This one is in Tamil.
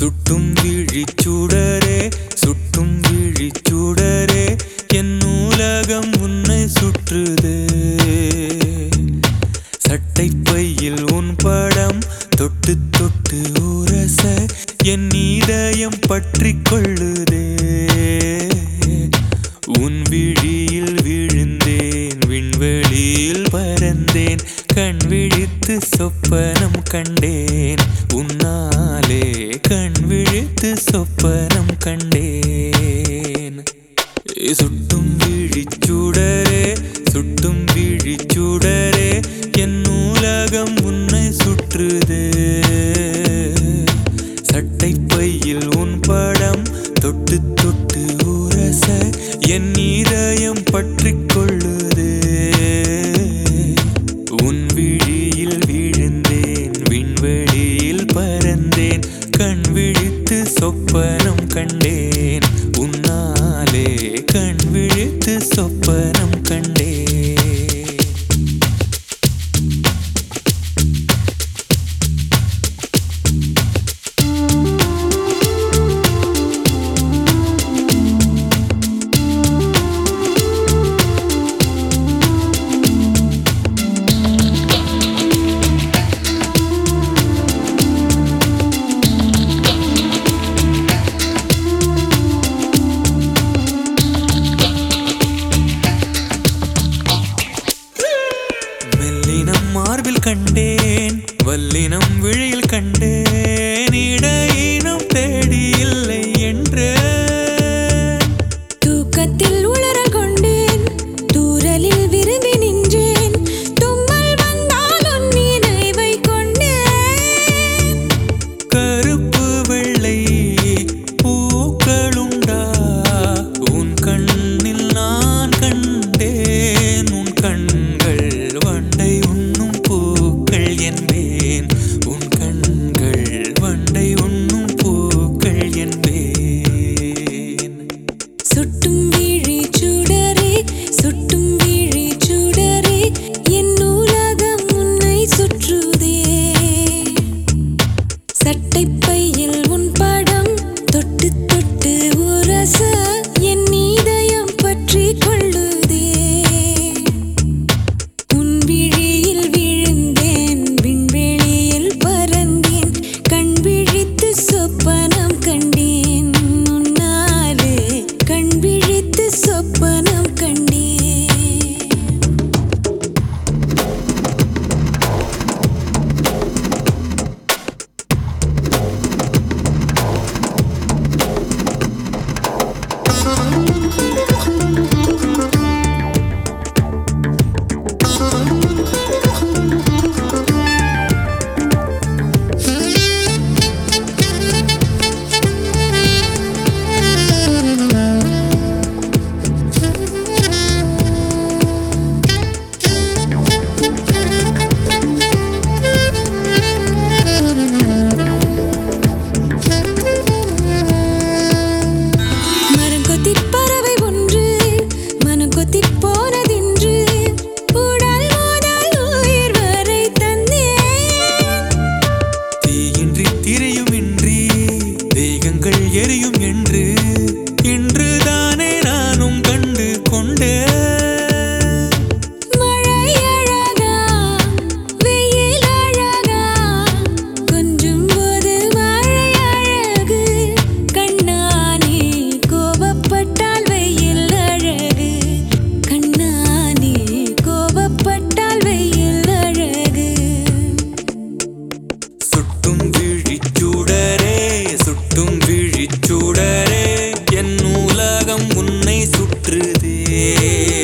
சுட்டும் விழிச்சுடரே சுட்டும் விழிச்சுடரே என் நூலகம் உன்னை சுற்றுது. சட்டை பையில் உன் படம் தொட்டு தொட்டு உரச என் இதயம் பற்றி கொள்ளுதே. உன் விழியில் விழுந்தேன் விண்வெளியில் பறந்தேன் கண் விழித்து சொப்பனம் கண்டேன். സ്വപ്നം കണ്ടേൻ സുട്ടും വിഴിച്ചുടരെ சுட்டும் விழி சுடரே என் நூலகம் உன்னை சுற்றுது. சட்டை பையில் உன் படம் தொட்டு தொட்டு உரச என் இதயம் பற்றி சொப்பனம் கண்டே வெல்லினம் மார்பில் கண்டேன் வல்லினம் விழியில் கண்டேன் இடையினம் தேடியில் சட்டைப்பையில் உன் படம் தொட்டு தொட்டு உரச உன்னை சுற்றுதே.